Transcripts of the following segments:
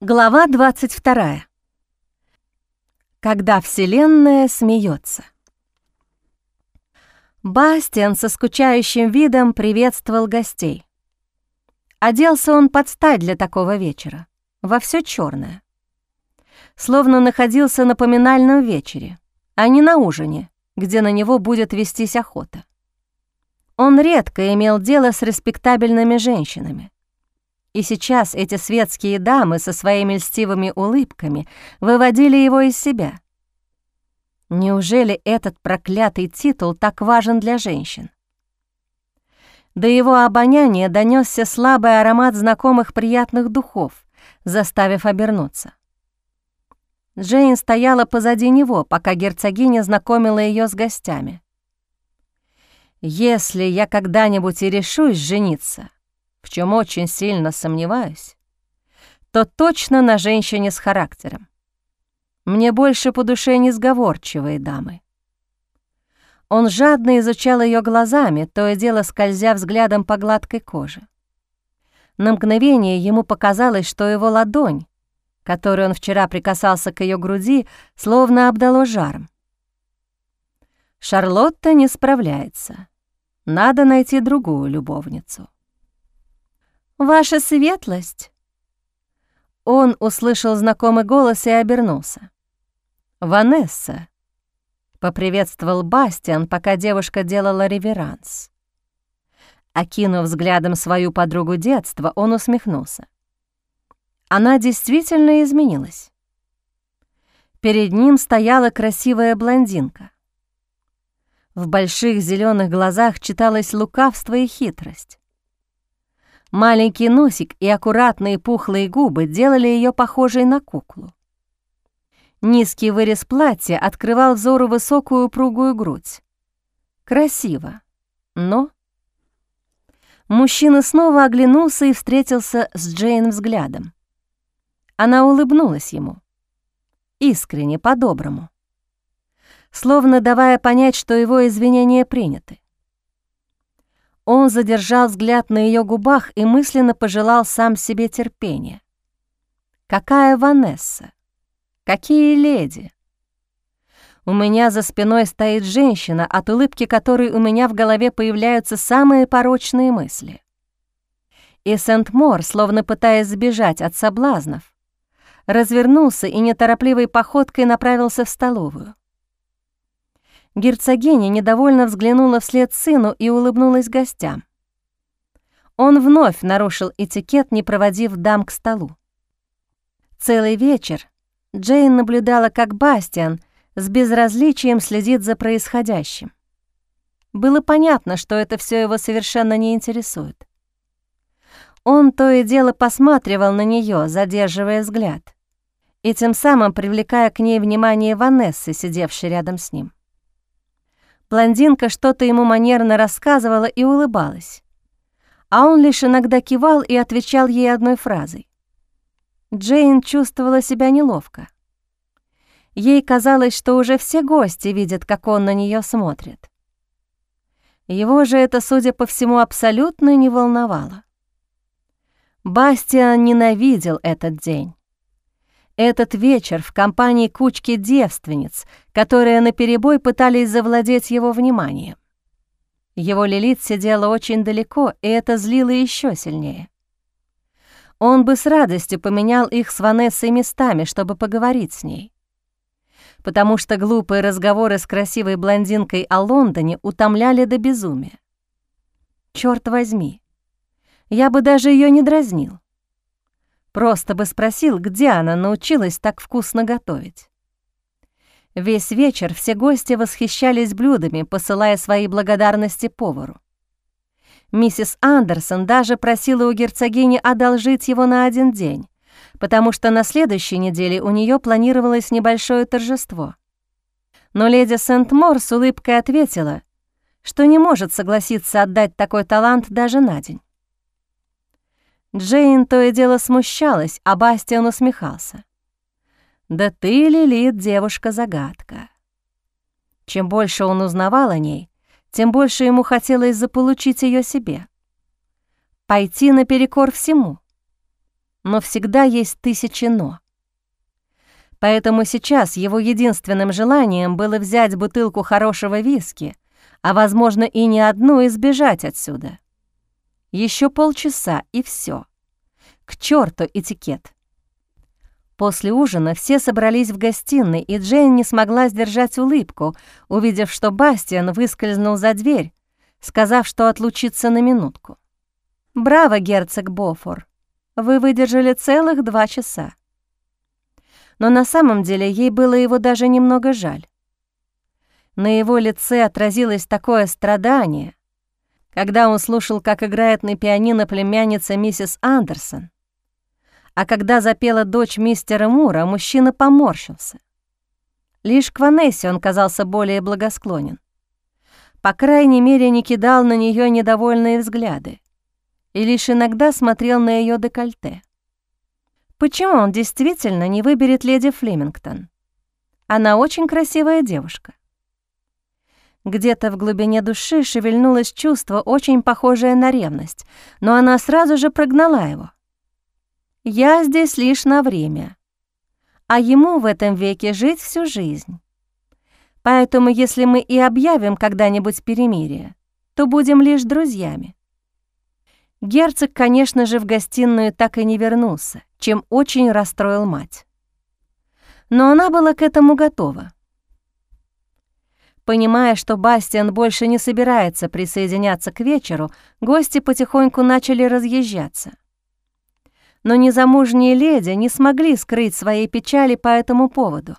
Глава 22. Когда Вселенная смеется. Бастиан со скучающим видом приветствовал гостей. Оделся он под стать для такого вечера, во все черное. Словно находился на поминальном вечере, а не на ужине, где на него будет вестись охота. Он редко имел дело с респектабельными женщинами — и сейчас эти светские дамы со своими льстивыми улыбками выводили его из себя. Неужели этот проклятый титул так важен для женщин? До его обоняния донесся слабый аромат знакомых приятных духов, заставив обернуться. Джейн стояла позади него, пока герцогиня знакомила ее с гостями. «Если я когда-нибудь и решусь жениться», в чем очень сильно сомневаюсь, то точно на женщине с характером. Мне больше по душе несговорчивые дамы. Он жадно изучал ее глазами, то и дело скользя взглядом по гладкой коже. На мгновение ему показалось, что его ладонь, которой он вчера прикасался к ее груди, словно обдало жаром. Шарлотта не справляется. Надо найти другую любовницу. «Ваша светлость!» Он услышал знакомый голос и обернулся. «Ванесса!» — поприветствовал Бастиан, пока девушка делала реверанс. Окинув взглядом свою подругу детства, он усмехнулся. Она действительно изменилась. Перед ним стояла красивая блондинка. В больших зеленых глазах читалось лукавство и хитрость. Маленький носик и аккуратные пухлые губы делали ее похожей на куклу. Низкий вырез платья открывал взору высокую упругую грудь. Красиво, но... Мужчина снова оглянулся и встретился с Джейн взглядом. Она улыбнулась ему. Искренне, по-доброму. Словно давая понять, что его извинения приняты. Он задержал взгляд на ее губах и мысленно пожелал сам себе терпения. «Какая Ванесса? Какие леди?» У меня за спиной стоит женщина, от улыбки которой у меня в голове появляются самые порочные мысли. И Сент-Мор, словно пытаясь сбежать от соблазнов, развернулся и неторопливой походкой направился в столовую. Герцогиня недовольно взглянула вслед сыну и улыбнулась гостям. Он вновь нарушил этикет, не проводив дам к столу. Целый вечер Джейн наблюдала, как Бастиан с безразличием следит за происходящим. Было понятно, что это все его совершенно не интересует. Он то и дело посматривал на нее, задерживая взгляд, и тем самым привлекая к ней внимание Ванессы, сидевшей рядом с ним. Блондинка что-то ему манерно рассказывала и улыбалась. А он лишь иногда кивал и отвечал ей одной фразой. Джейн чувствовала себя неловко. Ей казалось, что уже все гости видят, как он на нее смотрит. Его же это, судя по всему, абсолютно не волновало. Бастиан ненавидел этот день. Этот вечер в компании кучки девственниц, которые наперебой пытались завладеть его вниманием. Его Лилит сидела очень далеко, и это злило еще сильнее. Он бы с радостью поменял их с Ванессой местами, чтобы поговорить с ней. Потому что глупые разговоры с красивой блондинкой о Лондоне утомляли до безумия. Черт возьми, я бы даже ее не дразнил. Просто бы спросил, где она научилась так вкусно готовить. Весь вечер все гости восхищались блюдами, посылая свои благодарности повару. Миссис Андерсон даже просила у герцогини одолжить его на один день, потому что на следующей неделе у нее планировалось небольшое торжество. Но леди Сент-Мор с улыбкой ответила, что не может согласиться отдать такой талант даже на день. Джейн то и дело смущалась, а Бастиан усмехался. «Да ты, Лилит, девушка-загадка». Чем больше он узнавал о ней, тем больше ему хотелось заполучить ее себе. Пойти наперекор всему. но всегда есть тысячи «но». Поэтому сейчас его единственным желанием было взять бутылку хорошего виски, а, возможно, и не одну, и сбежать отсюда. Еще полчаса, и все. К черту этикет. После ужина все собрались в гостиной, и Джейн не смогла сдержать улыбку, увидев, что Бастиан выскользнул за дверь, сказав, что отлучится на минутку. «Браво, герцог Бофор! Вы выдержали целых два часа» но на самом деле ей было его даже немного жаль. На его лице отразилось такое страдание, когда он слушал, как играет на пианино племянница миссис Андерсон. А когда запела дочь мистера Мура, мужчина поморщился. Лишь к Ванессе он казался более благосклонен. По крайней мере, не кидал на нее недовольные взгляды и лишь иногда смотрел на ее декольте. Почему он действительно не выберет леди Флемингтон? Она очень красивая девушка. Где-то в глубине души шевельнулось чувство, очень похожее на ревность, но она сразу же прогнала его. «Я здесь лишь на время, а ему в этом веке жить всю жизнь. Поэтому если мы и объявим когда-нибудь перемирие, то будем лишь друзьями. Герцог, конечно же, в гостиную так и не вернулся, чем очень расстроил мать. Но она была к этому готова. Понимая, что Бастиан больше не собирается присоединяться к вечеру, гости потихоньку начали разъезжаться. Но незамужние леди не смогли скрыть своей печали по этому поводу.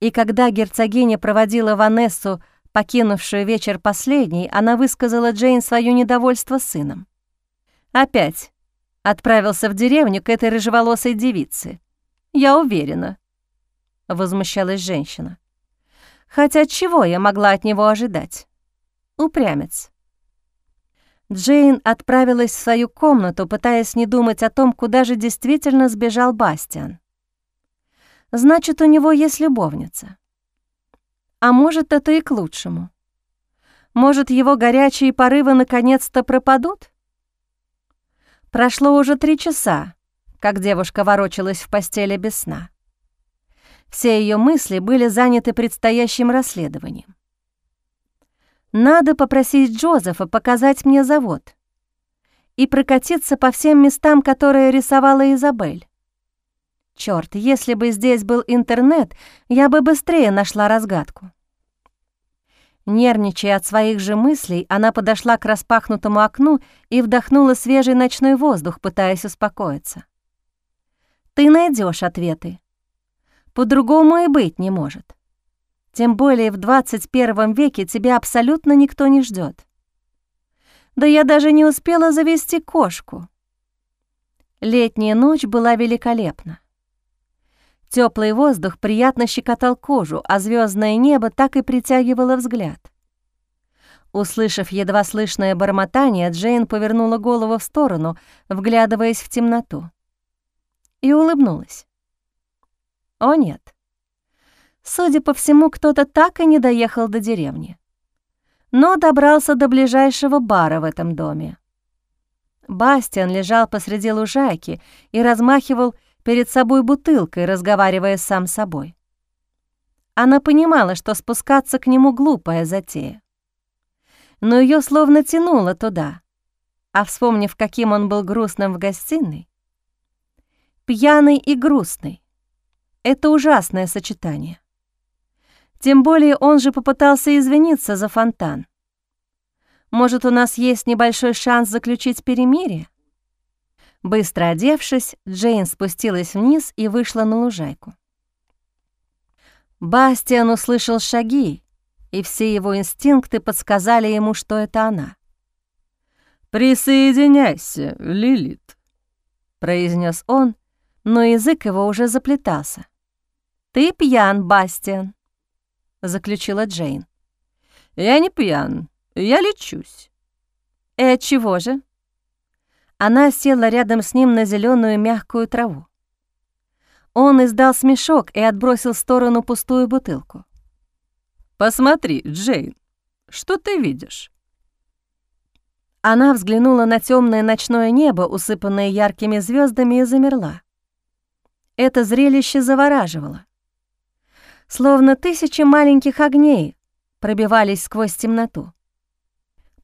И когда герцогиня проводила Ванессу покинувшую вечер последней, она высказала Джейн свое недовольство сыном. «Опять отправился в деревню к этой рыжеволосой девице. Я уверена», — возмущалась женщина. «Хотя чего я могла от него ожидать? Упрямец». Джейн отправилась в свою комнату, пытаясь не думать о том, куда же действительно сбежал Бастиан. Значит, у него есть любовница. А может, это и к лучшему. Может, его горячие порывы наконец-то пропадут? Прошло уже три часа, как девушка ворочалась в постели без сна. Все ее мысли были заняты предстоящим расследованием. Надо попросить Джозефа показать мне завод и прокатиться по всем местам, которые рисовала Изабель. Черт, если бы здесь был интернет, я бы быстрее нашла разгадку. Нервничая от своих же мыслей, она подошла к распахнутому окну и вдохнула свежий ночной воздух, пытаясь успокоиться. «Ты найдешь ответы. По-другому и быть не может. Тем более в 21 веке тебя абсолютно никто не ждет. Да я даже не успела завести кошку. Летняя ночь была великолепна. Теплый воздух приятно щекотал кожу, а звездное небо так и притягивало взгляд. Услышав едва слышное бормотание, Джейн повернула голову в сторону, вглядываясь в темноту. И улыбнулась. О нет. Судя по всему, кто-то так и не доехал до деревни. Но добрался до ближайшего бара в этом доме. Бастиан лежал посреди лужайки и размахивал перед собой бутылкой, разговаривая сам с собой. Она понимала, что спускаться к нему глупая затея. Но ее словно тянуло туда, а вспомнив, каким он был грустным в гостиной, пьяный и грустный — это ужасное сочетание. Тем более он же попытался извиниться за фонтан. Может, у нас есть небольшой шанс заключить перемирие? Быстро одевшись, Джейн спустилась вниз и вышла на лужайку. Бастиан услышал шаги, и все его инстинкты подсказали ему, что это она. «Присоединяйся, Лилит», — произнес он, но язык его уже заплетался. «Ты пьян, Бастиан», — заключила Джейн. «Я не пьян, я лечусь». «И от чего же?» Она села рядом с ним на зеленую мягкую траву. Он издал смешок и отбросил в сторону пустую бутылку. «Посмотри, Джейн, что ты видишь?» Она взглянула на темное ночное небо, усыпанное яркими звездами, и замерла. Это зрелище завораживало. Словно тысячи маленьких огней пробивались сквозь темноту.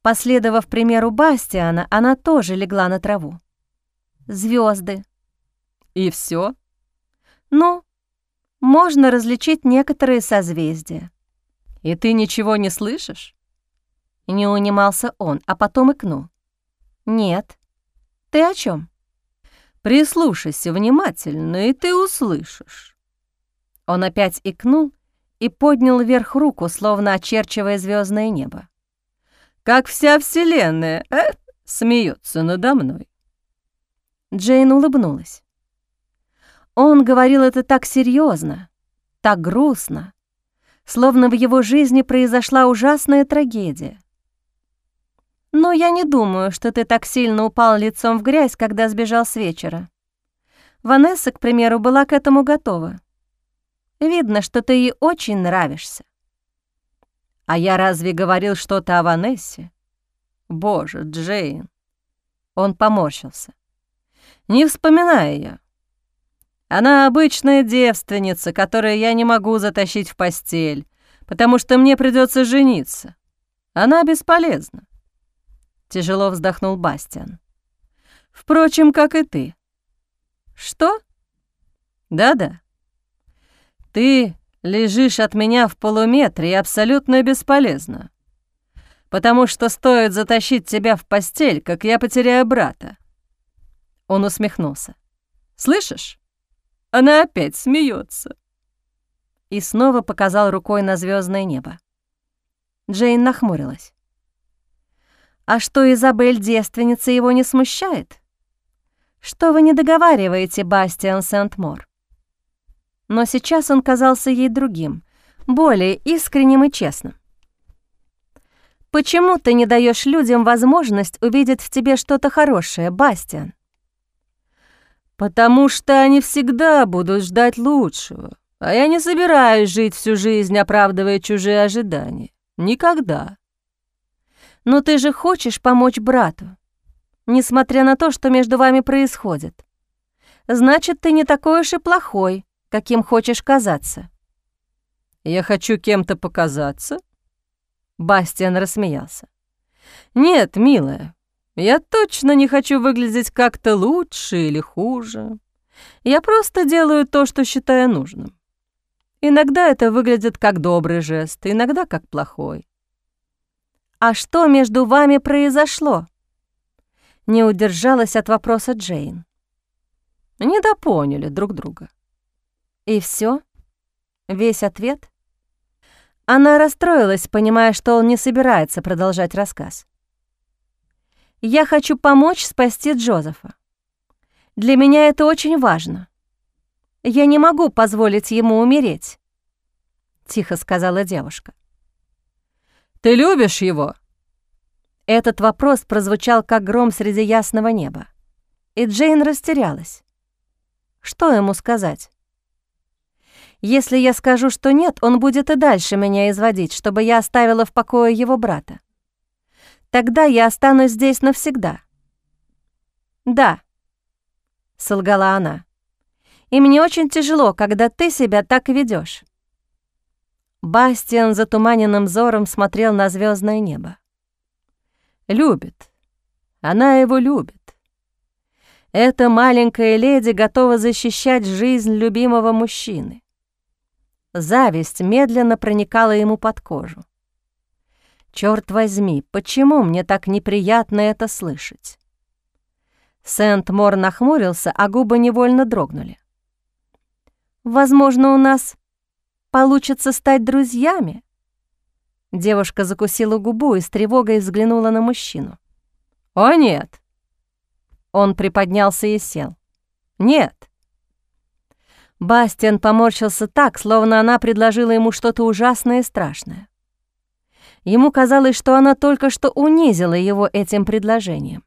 Последовав примеру Бастиана, она тоже легла на траву. Звезды. И все? Ну, можно различить некоторые созвездия. И ты ничего не слышишь? Не унимался он, а потом икнул. Нет. Ты о чем? Прислушайся внимательно, и ты услышишь. Он опять икнул и поднял вверх руку, словно очерчивая звездное небо. Как вся Вселенная э, смеется надо мной. Джейн улыбнулась. Он говорил это так серьезно, так грустно, словно в его жизни произошла ужасная трагедия. Но я не думаю, что ты так сильно упал лицом в грязь, когда сбежал с вечера. Ванесса, к примеру, была к этому готова. Видно, что ты ей очень нравишься. А я разве говорил что-то о Ванессе? Боже, Джейн. Он поморщился. Не вспоминай ее. Она обычная девственница, которую я не могу затащить в постель, потому что мне придется жениться. Она бесполезна. Тяжело вздохнул Бастиан. Впрочем, как и ты. Что? Да-да. Ты лежишь от меня в полуметре и абсолютно бесполезна. Потому что стоит затащить тебя в постель, как я потеряю брата. Он усмехнулся. Слышишь? Она опять смеется. И снова показал рукой на звездное небо. Джейн нахмурилась. А что Изабель девственница его не смущает? Что вы не договариваете, Бастиан Сент-Мор? Но сейчас он казался ей другим, более искренним и честным. Почему ты не даешь людям возможность увидеть в тебе что-то хорошее, Бастиан? Потому что они всегда будут ждать лучшего, а я не собираюсь жить всю жизнь, оправдывая чужие ожидания. Никогда. Но ты же хочешь помочь брату, несмотря на то, что между вами происходит. Значит, ты не такой уж и плохой, каким хочешь казаться». «Я хочу кем-то показаться?» Бастиан рассмеялся. «Нет, милая, я точно не хочу выглядеть как-то лучше или хуже. Я просто делаю то, что считаю нужным. Иногда это выглядит как добрый жест, иногда как плохой. «А что между вами произошло?» Не удержалась от вопроса Джейн. Недопоняли друг друга. И все? Весь ответ? Она расстроилась, понимая, что он не собирается продолжать рассказ. «Я хочу помочь спасти Джозефа. Для меня это очень важно. Я не могу позволить ему умереть», — тихо сказала девушка. Ты любишь его?» Этот вопрос прозвучал как гром среди ясного неба, и Джейн растерялась. Что ему сказать? Если я скажу, что нет, он будет и дальше меня изводить, чтобы я оставила в покое его брата. Тогда я останусь здесь навсегда. «Да», — солгала она, — «и мне очень тяжело, когда ты себя так ведешь. Бастиан затуманенным взором смотрел на звездное небо. Любит. Она его любит. Эта маленькая леди готова защищать жизнь любимого мужчины. Зависть медленно проникала ему под кожу. Черт возьми, почему мне так неприятно это слышать? Сент-Мор нахмурился, а губы невольно дрогнули. «Возможно, у нас получится стать друзьями?» Девушка закусила губу и с тревогой взглянула на мужчину. «О, нет!» Он приподнялся и сел. «Нет!» Бастиан поморщился так, словно она предложила ему что-то ужасное и страшное. Ему казалось, что она только что унизила его этим предложением.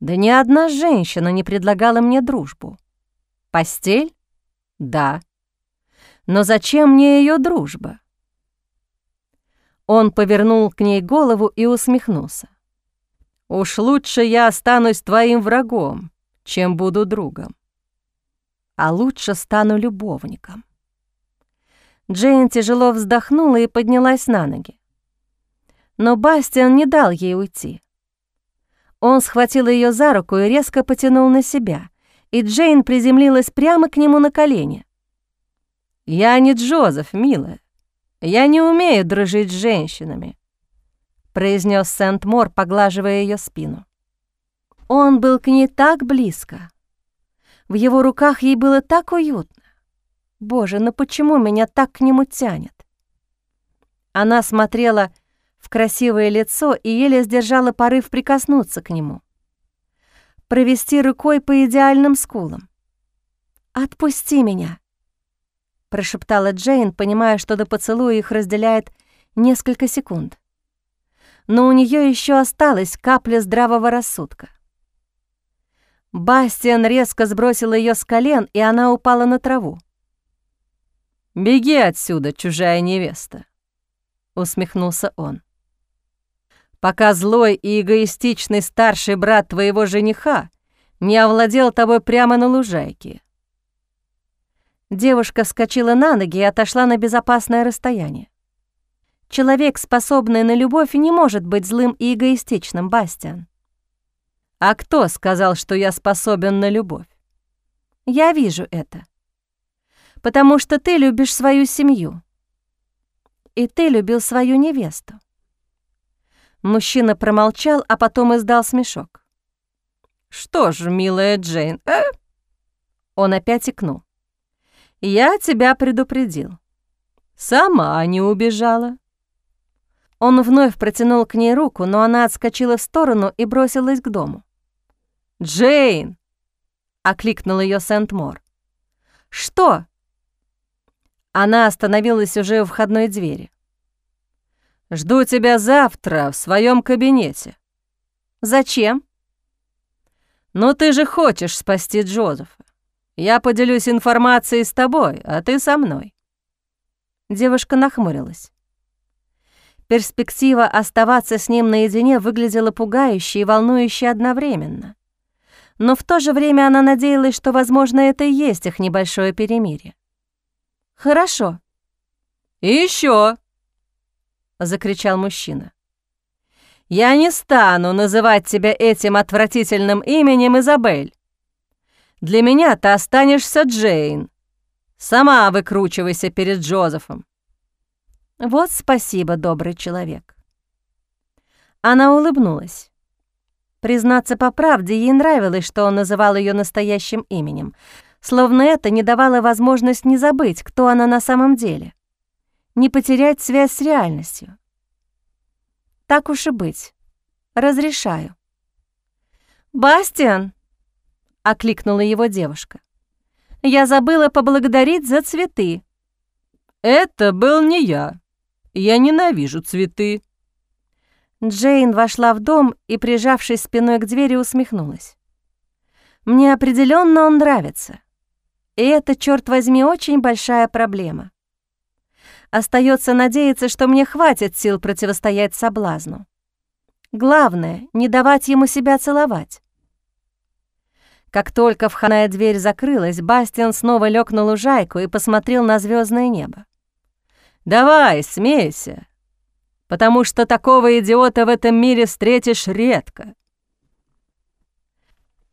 Да ни одна женщина не предлагала мне дружбу. Постель? Да. Но зачем мне ее дружба? Он повернул к ней голову и усмехнулся. Уж лучше я останусь твоим врагом, чем буду другом. А лучше стану любовником. Джейн тяжело вздохнула и поднялась на ноги. Но Бастиан не дал ей уйти. Он схватил ее за руку и резко потянул на себя, и Джейн приземлилась прямо к нему на колени. «Я не Джозеф, милая. Я не умею дружить с женщинами», — произнес Сент-Мор, поглаживая ее спину. Он был к ней так близко. В его руках ей было так уютно. Боже, ну почему меня так к нему тянет? Она смотрела в красивое лицо и еле сдержала порыв прикоснуться к нему. Провести рукой по идеальным скулам. «Отпусти меня!» прошептала Джейн, понимая, что до поцелуя их разделяет несколько секунд. Но у нее еще осталась капля здравого рассудка. Бастиан резко сбросил ее с колен, и она упала на траву. «Беги отсюда, чужая невеста», — усмехнулся он. «Пока злой и эгоистичный старший брат твоего жениха не овладел тобой прямо на лужайке». Девушка вскочила на ноги и отошла на безопасное расстояние. Человек, способный на любовь, не может быть злым и эгоистичным, Бастиан. «А кто сказал, что я способен на любовь?» «Я вижу это потому что ты любишь свою семью. И ты любил свою невесту. Мужчина промолчал, а потом издал смешок. «Что ж, милая Джейн, э?» Он опять икнул. «Я тебя предупредил. Сама не убежала». Он вновь протянул к ней руку, но она отскочила в сторону и бросилась к дому. «Джейн!» — окликнул ее Сент-Мор. «Что?» Она остановилась уже у входной двери. «Жду тебя завтра в своем кабинете». «Зачем?» «Ну ты же хочешь спасти Джозефа. Я поделюсь информацией с тобой, а ты со мной». Девушка нахмурилась. Перспектива оставаться с ним наедине выглядела пугающе и волнующе одновременно. Но в то же время она надеялась, что, возможно, это и есть их небольшое перемирие. «Хорошо». «И еще!» — закричал мужчина. «Я не стану называть тебя этим отвратительным именем Изабель. Для меня ты останешься Джейн. Сама выкручивайся перед Джозефом». «Вот спасибо, добрый человек». Она улыбнулась. Признаться по правде, ей нравилось, что он называл ее настоящим именем — словно это не давало возможность не забыть, кто она на самом деле, не потерять связь с реальностью. Так уж и быть. Разрешаю. «Бастиан!» — окликнула его девушка. «Я забыла поблагодарить за цветы». «Это был не я. Я ненавижу цветы». Джейн вошла в дом и, прижавшись спиной к двери, усмехнулась. «Мне определенно он нравится. И это, черт возьми, очень большая проблема. Остается надеяться, что мне хватит сил противостоять соблазну. Главное — не давать ему себя целовать. Как только входная дверь закрылась, Бастиан снова лег на лужайку и посмотрел на звездное небо. «Давай, смейся, потому что такого идиота в этом мире встретишь редко».